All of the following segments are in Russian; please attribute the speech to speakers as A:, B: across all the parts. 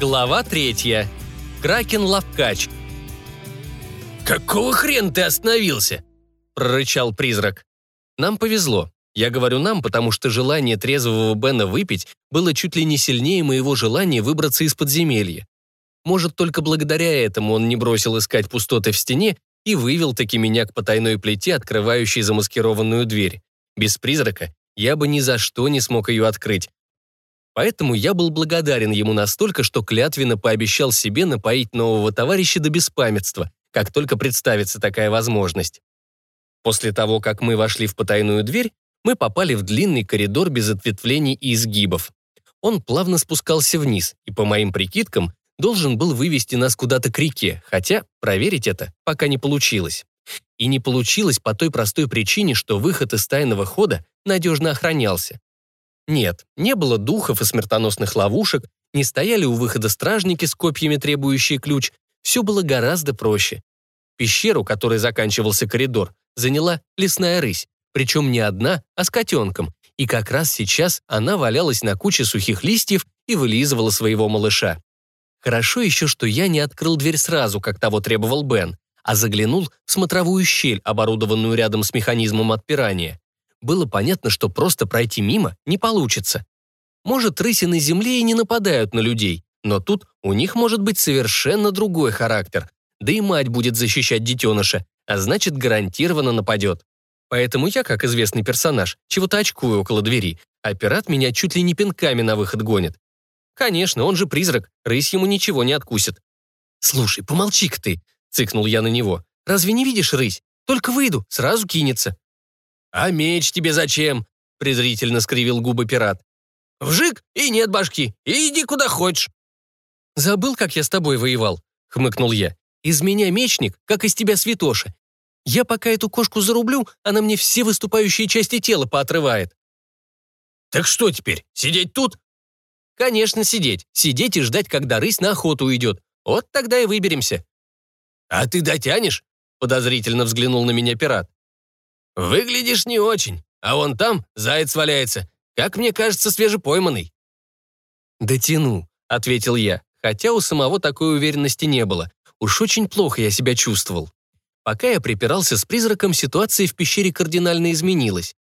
A: Глава третья. Кракен-лавкач.
B: «Какого хрена ты остановился?»
A: – прорычал призрак. Нам повезло. Я говорю нам, потому что желание трезвого Бена выпить было чуть ли не сильнее моего желания выбраться из подземелья. Может, только благодаря этому он не бросил искать пустоты в стене и вывел таки меня к потайной плите, открывающей замаскированную дверь. Без призрака я бы ни за что не смог ее открыть, Поэтому я был благодарен ему настолько, что клятвенно пообещал себе напоить нового товарища до беспамятства, как только представится такая возможность. После того, как мы вошли в потайную дверь, мы попали в длинный коридор без ответвлений и изгибов. Он плавно спускался вниз, и, по моим прикидкам, должен был вывести нас куда-то к реке, хотя проверить это пока не получилось. И не получилось по той простой причине, что выход из тайного хода надежно охранялся. Нет, не было духов и смертоносных ловушек, не стояли у выхода стражники с копьями, требующие ключ. Все было гораздо проще. Пещеру, которой заканчивался коридор, заняла лесная рысь, причем не одна, а с котенком, и как раз сейчас она валялась на куче сухих листьев и вылизывала своего малыша. Хорошо еще, что я не открыл дверь сразу, как того требовал Бен, а заглянул в смотровую щель, оборудованную рядом с механизмом отпирания было понятно, что просто пройти мимо не получится. Может, рыси на земле и не нападают на людей, но тут у них может быть совершенно другой характер, да и мать будет защищать детеныша, а значит, гарантированно нападет. Поэтому я, как известный персонаж, чего-то очкую около двери, а пират меня чуть ли не пинками на выход гонит. Конечно, он же призрак, рысь ему ничего не откусит. «Слушай, помолчи-ка ты», — цыкнул я на него. «Разве не видишь рысь? Только выйду, сразу кинется».
B: «А меч тебе зачем?» — презрительно скривил губы пират. «Вжик, и нет башки, и иди куда хочешь».
A: «Забыл, как я с тобой воевал?» — хмыкнул я. «Из меня мечник, как из тебя святоша. Я пока эту кошку зарублю, она мне все выступающие части тела поотрывает».
B: «Так что теперь, сидеть тут?»
A: «Конечно, сидеть. Сидеть и ждать, когда рысь на охоту уйдет. Вот тогда и выберемся».
B: «А ты дотянешь?» — подозрительно взглянул на меня пират. «Выглядишь не очень, а вон там заяц валяется, как мне кажется, свежепойманный».
A: «Дотяну», — ответил я, хотя у самого такой уверенности не было. Уж очень плохо я себя чувствовал. Пока я припирался с призраком, ситуация в пещере кардинально изменилась.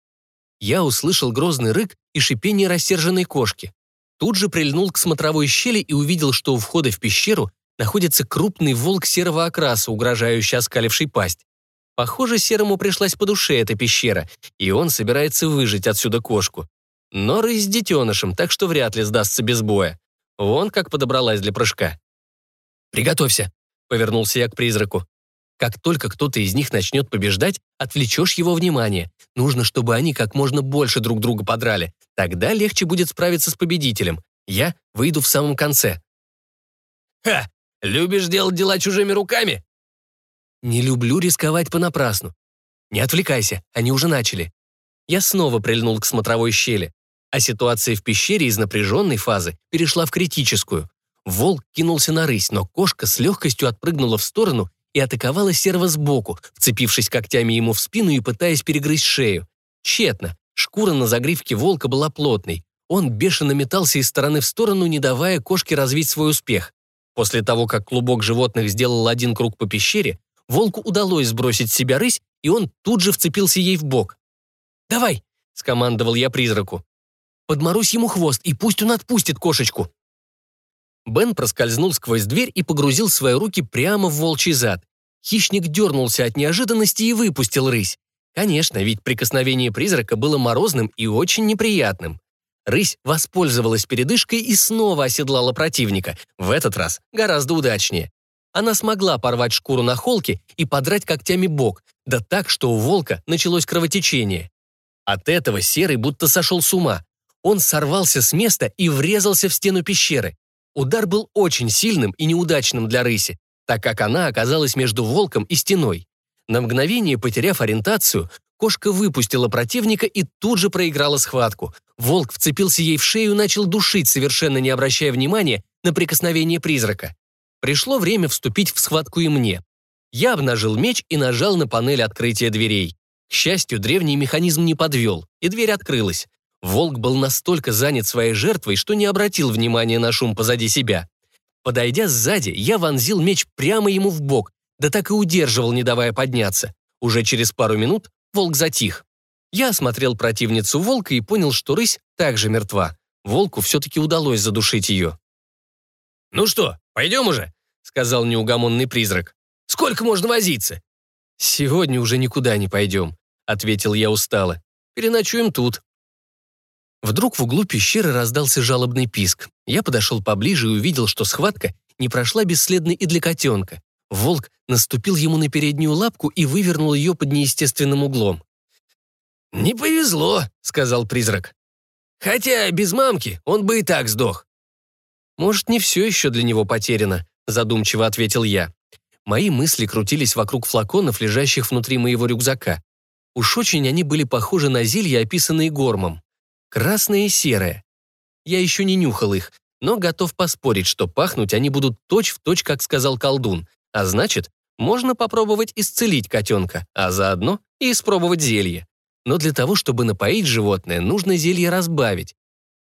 A: Я услышал грозный рык и шипение рассерженной кошки. Тут же прильнул к смотровой щели и увидел, что у входа в пещеру находится крупный волк серого окраса, угрожающий оскаливший пасть. Похоже, Серому пришлась по душе эта пещера, и он собирается выжить отсюда кошку. Но рысь с детенышем, так что вряд ли сдастся без боя. Вон как подобралась для прыжка. «Приготовься», — повернулся я к призраку. «Как только кто-то из них начнет побеждать, отвлечешь его внимание. Нужно, чтобы они как можно больше друг друга подрали. Тогда легче будет справиться с победителем. Я выйду в самом конце».
B: «Ха! Любишь делать дела чужими руками?»
A: Не люблю рисковать понапрасну. Не отвлекайся, они уже начали. Я снова прильнул к смотровой щели, а ситуация в пещере из напряженной фазы перешла в критическую. Волк кинулся на рысь, но кошка с легкостью отпрыгнула в сторону и атаковала серва сбоку, вцепившись когтями ему в спину и пытаясь перегрызть шею. Тщетно. Шкура на загривке волка была плотной. Он бешено метался из стороны в сторону, не давая кошке развить свой успех. После того, как клубок животных сделал один круг по пещере, волку удалось сбросить с себя рысь, и он тут же вцепился ей в бок. «Давай!» — скомандовал я призраку. «Подморозь ему хвост, и пусть он отпустит кошечку!» Бен проскользнул сквозь дверь и погрузил свои руки прямо в волчий зад. Хищник дернулся от неожиданности и выпустил рысь. Конечно, ведь прикосновение призрака было морозным и очень неприятным. Рысь воспользовалась передышкой и снова оседлала противника, в этот раз гораздо удачнее она смогла порвать шкуру на холке и подрать когтями бок, да так, что у волка началось кровотечение. От этого Серый будто сошел с ума. Он сорвался с места и врезался в стену пещеры. Удар был очень сильным и неудачным для рыси, так как она оказалась между волком и стеной. На мгновение потеряв ориентацию, кошка выпустила противника и тут же проиграла схватку. Волк вцепился ей в шею и начал душить, совершенно не обращая внимания на прикосновение призрака. Пришло время вступить в схватку и мне. Я обнажил меч и нажал на панель открытия дверей. К счастью, древний механизм не подвел, и дверь открылась. Волк был настолько занят своей жертвой, что не обратил внимания на шум позади себя. Подойдя сзади, я вонзил меч прямо ему в бок, да так и удерживал, не давая подняться. Уже через пару минут волк затих. Я осмотрел противницу волка и понял, что рысь также мертва. Волку все-таки удалось задушить ее.
B: «Ну что, пойдем уже?» — сказал неугомонный призрак. «Сколько можно возиться?»
A: «Сегодня уже никуда не пойдем», — ответил я устало. «Переночуем тут». Вдруг в углу пещеры раздался жалобный писк. Я подошел поближе и увидел, что схватка не прошла бесследно и для котенка. Волк наступил ему на переднюю лапку и вывернул ее под неестественным углом.
B: «Не повезло», — сказал призрак. «Хотя без мамки он бы и так сдох».
A: «Может, не все еще для него потеряно», — задумчиво ответил я. Мои мысли крутились вокруг флаконов, лежащих внутри моего рюкзака. Уж очень они были похожи на зелья, описанные Гормом. Красное и серое. Я еще не нюхал их, но готов поспорить, что пахнуть они будут точь-в-точь, точь, как сказал колдун. А значит, можно попробовать исцелить котенка, а заодно и испробовать зелье. Но для того, чтобы напоить животное, нужно зелье разбавить.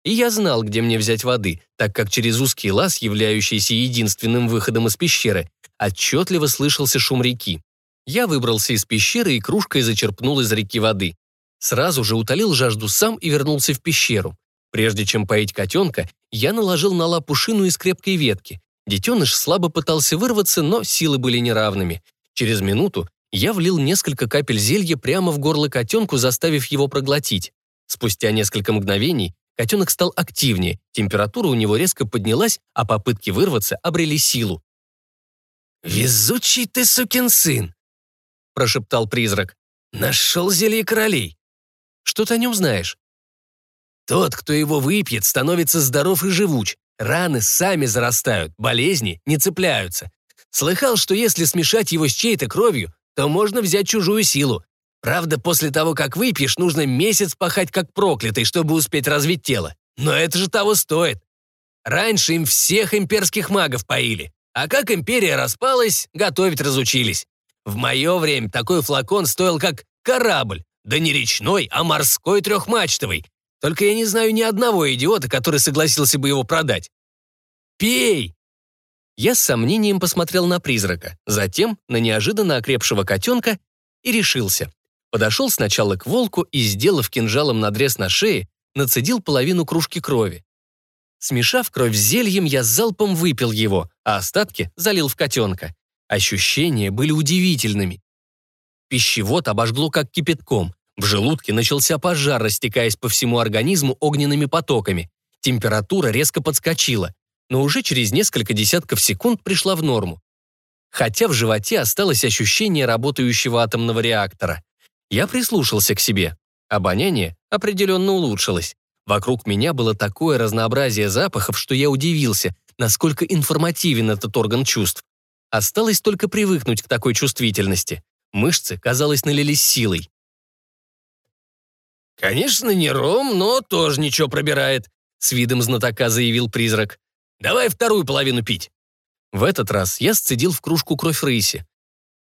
A: И я знал, где мне взять воды, так как через узкий лаз, являющийся единственным выходом из пещеры, отчетливо слышался шум реки. Я выбрался из пещеры и кружкой зачерпнул из реки воды. Сразу же утолил жажду сам и вернулся в пещеру. Прежде чем поить котенка, я наложил на лапу шину из крепкой ветки. Детеныш слабо пытался вырваться, но силы были неравными. Через минуту я влил несколько капель зелья прямо в горло котенку, заставив его проглотить. Спустя несколько мгновений котенок стал активнее, температура у него резко поднялась, а попытки вырваться обрели силу.
B: «Везучий ты сукин сын!» – прошептал призрак. «Нашел зелье королей!»
A: «Что ты о нем знаешь?»
B: «Тот, кто его выпьет, становится здоров и живуч. Раны сами зарастают, болезни не цепляются. Слыхал, что если смешать его с чьей-то кровью, то можно взять чужую силу. Правда, после того, как выпьешь, нужно месяц пахать как проклятый, чтобы успеть развить тело. Но это же того стоит. Раньше им всех имперских магов поили. А как империя распалась, готовить разучились. В мое время такой флакон стоил как корабль. Да не речной, а морской трехмачтовый. Только я не знаю ни одного идиота, который согласился бы его продать. Пей!»
A: Я с сомнением посмотрел на призрака, затем на неожиданно окрепшего котенка и решился. Подошел сначала к волку и, сделав кинжалом надрез на шее, нацедил половину кружки крови. Смешав кровь с зельем, я залпом выпил его, а остатки залил в котенка. Ощущения были удивительными. Пищевод обожгло как кипятком. В желудке начался пожар, растекаясь по всему организму огненными потоками. Температура резко подскочила, но уже через несколько десятков секунд пришла в норму. Хотя в животе осталось ощущение работающего атомного реактора. Я прислушался к себе. Обоняние определенно улучшилось. Вокруг меня было такое разнообразие запахов, что я удивился, насколько информативен этот орган чувств. Осталось только привыкнуть к такой чувствительности. Мышцы, казалось, налились силой.
B: «Конечно, не ром, но тоже ничего пробирает», — с видом знатока заявил призрак. «Давай вторую половину пить».
A: В этот раз я сцедил в кружку кровь рыси.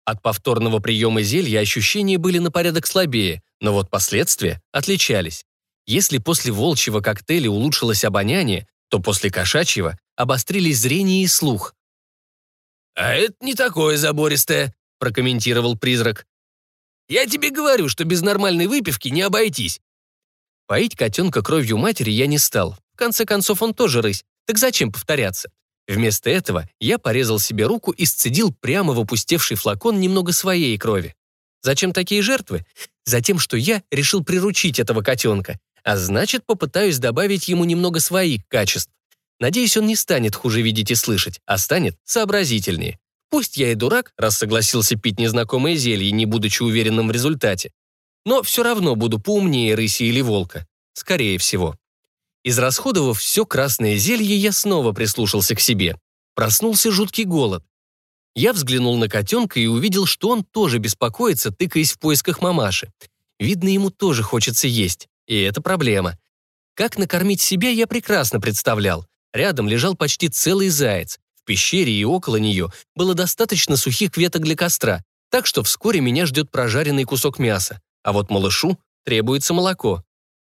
A: От повторного приема зелья ощущения были на порядок слабее, но вот последствия отличались. Если после волчьего коктейля улучшилось обоняние, то после кошачьего обострились зрение и слух.
B: «А это не такое забористое», — прокомментировал призрак. Я тебе говорю, что без нормальной выпивки не обойтись».
A: Поить котенка кровью матери я не стал. В конце концов, он тоже рысь. Так зачем повторяться? Вместо этого я порезал себе руку и сцедил прямо в опустевший флакон немного своей крови. Зачем такие жертвы? Затем, что я решил приручить этого котенка, а значит, попытаюсь добавить ему немного своих качеств. Надеюсь, он не станет хуже видеть и слышать, а станет сообразительнее. Пусть я и дурак, раз согласился пить незнакомое зелье, не будучи уверенным в результате. Но все равно буду поумнее рыси или волка. Скорее всего. Израсходовав все красное зелье, я снова прислушался к себе. Проснулся жуткий голод. Я взглянул на котенка и увидел, что он тоже беспокоится, тыкаясь в поисках мамаши. Видно, ему тоже хочется есть. И это проблема. Как накормить себя, я прекрасно представлял. Рядом лежал почти целый заяц пещере и около нее было достаточно сухих веток для костра, так что вскоре меня ждет прожаренный кусок мяса. А вот малышу требуется молоко.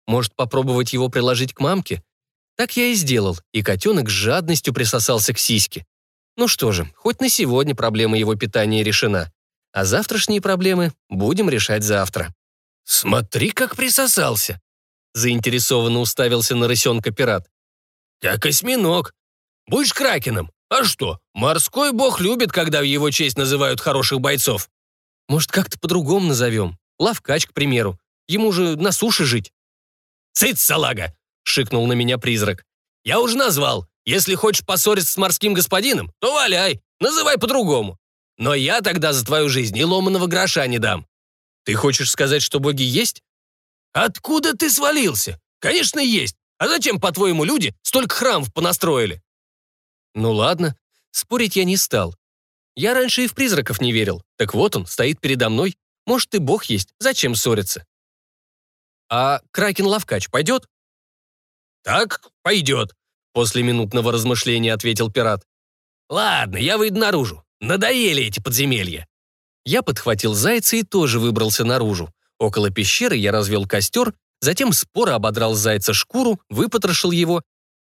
A: Может, попробовать его приложить к мамке? Так я и сделал, и котенок с жадностью присосался к сиське. Ну что же, хоть на сегодня проблема его питания решена. А завтрашние проблемы будем решать завтра.
B: «Смотри, как присосался!»
A: Заинтересованно уставился на рысенка пират.
B: «Как осьминог. Будешь кракеном? А что, морской бог любит, когда в его честь называют хороших бойцов».
A: «Может, как-то по-другому назовем? Лавкач, к примеру. Ему же на суше жить».
B: «Цыц, салага!» — шикнул на меня призрак. «Я уже назвал. Если хочешь поссориться с морским господином, то валяй, называй по-другому. Но я тогда за твою жизнь и ломаного гроша не дам».
A: «Ты хочешь сказать, что боги есть?»
B: «Откуда ты свалился? Конечно, есть. А зачем, по-твоему, люди столько храмов понастроили?»
A: «Ну ладно, спорить я не стал. Я раньше и в призраков не верил. Так вот он, стоит передо мной. Может, и бог есть. Зачем ссориться?» «А Кракен-Лавкач пойдет?»
B: «Так, пойдет», — после минутного размышления ответил пират. «Ладно, я выйду наружу. Надоели эти подземелья».
A: Я подхватил зайца и тоже выбрался наружу. Около пещеры я развел костер, затем споро ободрал зайца шкуру, выпотрошил его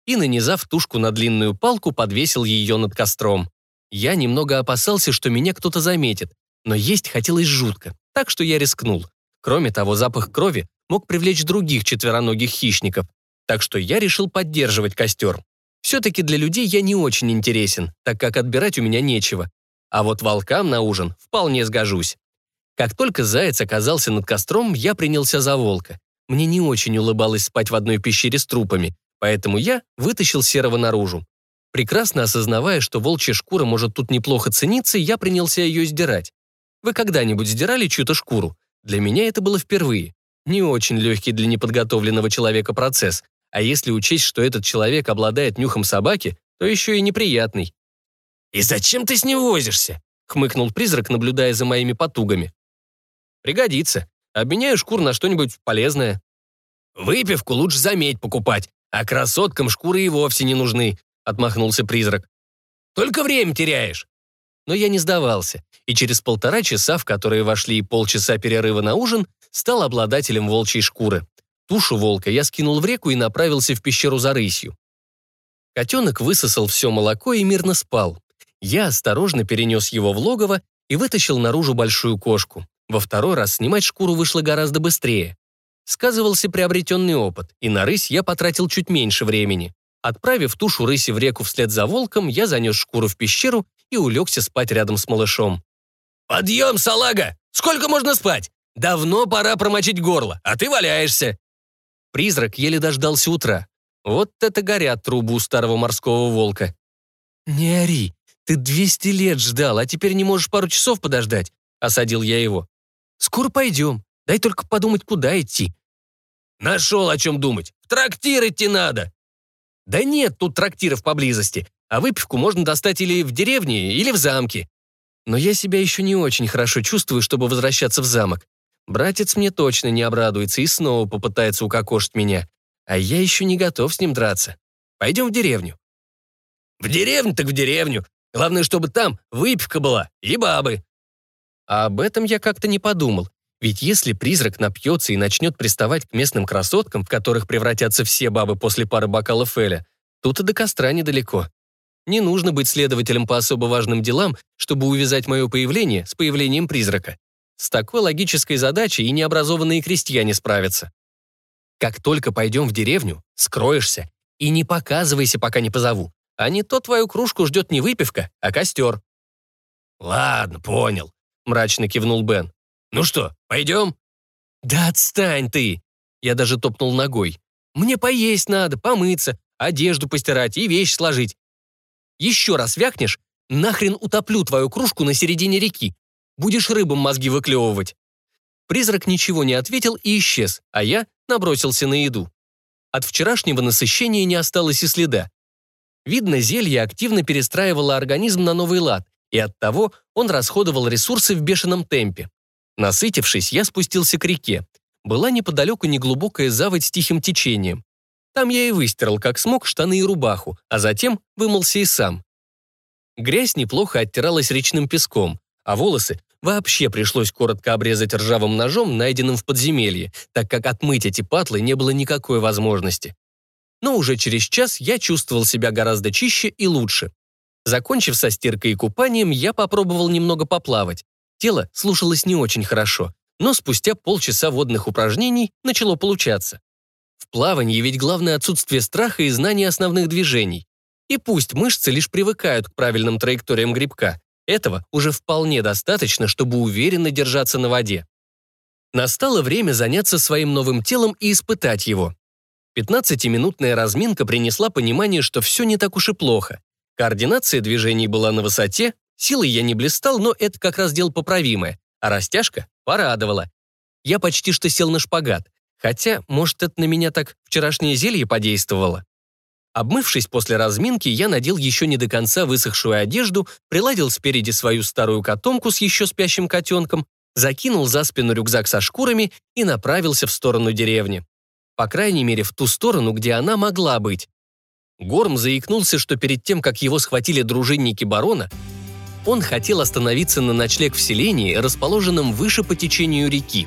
A: и, нанизав тушку на длинную палку, подвесил ее над костром. Я немного опасался, что меня кто-то заметит, но есть хотелось жутко, так что я рискнул. Кроме того, запах крови мог привлечь других четвероногих хищников, так что я решил поддерживать костер. Все-таки для людей я не очень интересен, так как отбирать у меня нечего. А вот волкам на ужин вполне сгожусь. Как только заяц оказался над костром, я принялся за волка. Мне не очень улыбалось спать в одной пещере с трупами, поэтому я вытащил серого наружу. Прекрасно осознавая, что волчья шкура может тут неплохо цениться, я принялся ее сдирать. Вы когда-нибудь сдирали чью-то шкуру? Для меня это было впервые. Не очень легкий для неподготовленного человека процесс, а если учесть, что этот человек обладает нюхом собаки, то еще и неприятный.
B: «И зачем ты с ним возишься?»
A: — хмыкнул призрак, наблюдая за моими потугами. Пригодится. Обменяю шкур на что-нибудь полезное.
B: Выпивку лучше заметь покупать, а красоткам шкуры и вовсе не нужны, отмахнулся призрак. Только время теряешь.
A: Но я не сдавался, и через полтора часа, в которые вошли и полчаса перерыва на ужин, стал обладателем волчьей шкуры. Тушу волка я скинул в реку и направился в пещеру за рысью. Котенок высосал все молоко и мирно спал. Я осторожно перенес его в логово и вытащил наружу большую кошку. Во второй раз снимать шкуру вышло гораздо быстрее. Сказывался приобретенный опыт, и на рысь я потратил чуть меньше времени. Отправив тушу рыси в реку вслед за волком, я занес шкуру в пещеру и улегся спать рядом с малышом.
B: «Подъем, салага! Сколько можно спать? Давно пора промочить горло, а ты валяешься!»
A: Призрак еле дождался утра. Вот это горят трубы у старого морского волка. «Не ори, ты 200 лет ждал, а теперь не можешь пару часов подождать», — осадил я его. Скоро пойдем. Дай только подумать, куда идти».
B: «Нашел о чем думать. В трактир идти надо».
A: «Да нет тут трактиров поблизости, а выпивку можно достать или в деревне, или в замке. Но я себя еще не очень хорошо чувствую, чтобы возвращаться в замок. Братец мне точно не обрадуется и снова попытается укокошить меня. А я еще не готов с ним драться. Пойдем в деревню».
B: «В деревню так в деревню. Главное, чтобы там выпивка была и бабы.
A: А об этом я как-то не подумал. Ведь если призрак напьется и начнет приставать к местным красоткам, в которых превратятся все бабы после пары бокалов Эля, тут и до костра недалеко. Не нужно быть следователем по особо важным делам, чтобы увязать мое появление с появлением призрака. С такой логической задачей и необразованные крестьяне справятся. Как только пойдем в деревню, скроешься и не показывайся, пока не позову. А не то твою кружку ждет не выпивка, а костер.
B: Ладно, понял. — мрачно кивнул Бен. «Ну что, пойдем?»
A: «Да отстань ты!» Я даже топнул ногой. «Мне поесть надо, помыться, одежду постирать и вещь сложить. Еще раз вякнешь, нахрен утоплю твою кружку на середине реки. Будешь рыбам мозги выклевывать». Призрак ничего не ответил и исчез, а я набросился на еду. От вчерашнего насыщения не осталось и следа. Видно, зелье активно перестраивало организм на новый лад, и оттого он расходовал ресурсы в бешеном темпе. Насытившись, я спустился к реке. Была неподалеку неглубокая заводь с тихим течением. Там я и выстирал, как смог, штаны и рубаху, а затем вымылся и сам. Грязь неплохо оттиралась речным песком, а волосы вообще пришлось коротко обрезать ржавым ножом, найденным в подземелье, так как отмыть эти патлы не было никакой возможности. но уже через час я чувствовал себя гораздо чище и лучше. Закончив со стиркой и купанием, я попробовал немного поплавать. Тело слушалось не очень хорошо, но спустя полчаса водных упражнений начало получаться. Плавании ведь главное отсутствие страха и знания основных движений. И пусть мышцы лишь привыкают к правильным траекториям грибка, этого уже вполне достаточно, чтобы уверенно держаться на воде. Настало время заняться своим новым телом и испытать его. 15-минутная разминка принесла понимание, что все не так уж и плохо. Координация движений была на высоте, силой я не блистал, но это как раз дело поправимое, а растяжка порадовала. Я почти что сел на шпагат, хотя, может, это на меня так вчерашнее зелье подействовало. Обмывшись после разминки, я надел еще не до конца высохшую одежду, приладил спереди свою старую котомку с еще спящим котенком, закинул за спину рюкзак со шкурами и направился в сторону деревни. По крайней мере, в ту сторону, где она могла быть. Горм заикнулся, что перед тем, как его схватили дружинники барона, он хотел остановиться на ночлег в селении, расположенном выше по течению реки.